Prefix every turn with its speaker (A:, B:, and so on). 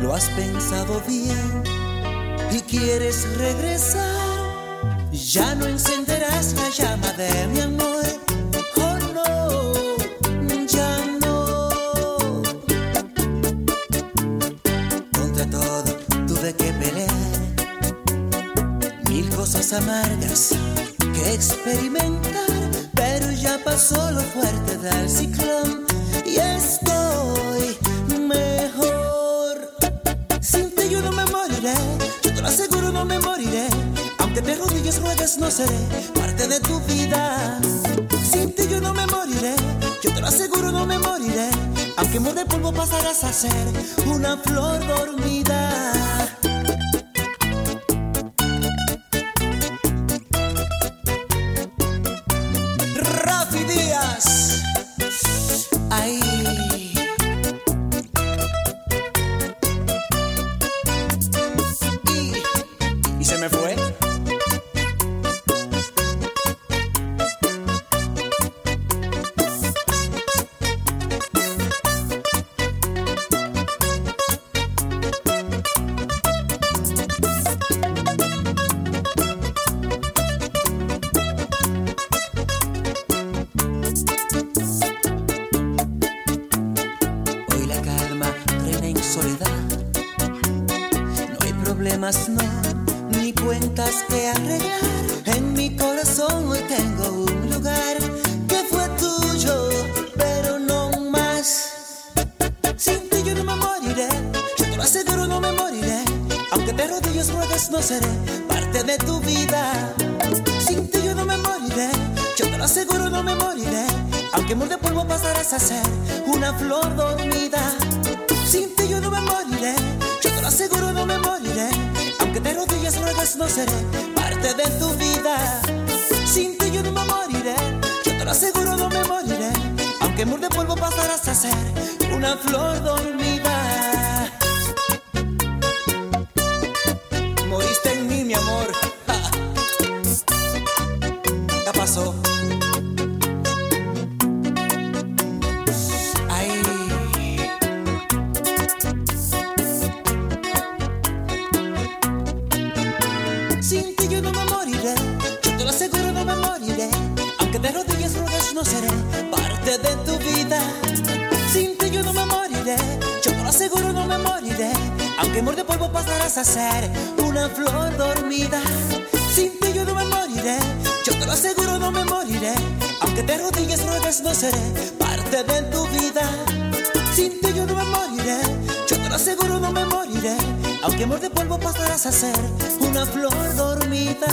A: Lo has pensado bien y quieres regresar. Ya no encenderás la llama de mi amor. Oh no, ya no. Contra todo tuve que pelear. Mil cosas amargas que experimentar. Pero ya pasó lo fuerte del ciclón y estoy aseguro no me moriré. Aunque te rodillas ruegas no seré parte de tu vida. Sin ti yo no me moriré, yo te lo aseguro no me moriré. Aunque muerde polvo pasarás a ser una flor dormida. Se me fue. La calma en soledad. No cuentas que arreglar. En mi corazón hoy tengo un lugar que fue tuyo, pero no más. Sin ti yo no me moriré, yo te lo aseguro no me moriré. Aunque te rodillas ruegas no seré parte de tu vida. Sin ti yo no me moriré, yo te lo aseguro no me moriré. Aunque muerde polvo pasarás a ser una flor dormida. Sin ti yo no me moriré, yo te lo aseguro no me moriré. No seré parte de tu vida. Sin ti yo no me moriré, yo te lo aseguro no me moriré. Aunque muerde polvo pasarás a ser una flor dormida. Moriste en mí, mi amor. Ja. Pasó. Sin ti yo no me moriré, yo te lo aseguro no me moriré. Aunque de rodillas ruegas no seré parte de tu vida. Sin ti yo no me moriré, yo te lo aseguro no me moriré. Aunque muerde polvo pasarás a ser una flor dormida. Sin ti yo no me moriré, yo te lo aseguro no me moriré. Aunque de rodillas ruegas no seré parte de tu vida. Sin ti yo no me moriré, lo aseguro no me moriré. Aunque muerde polvo pasarás a ser una flor dormida.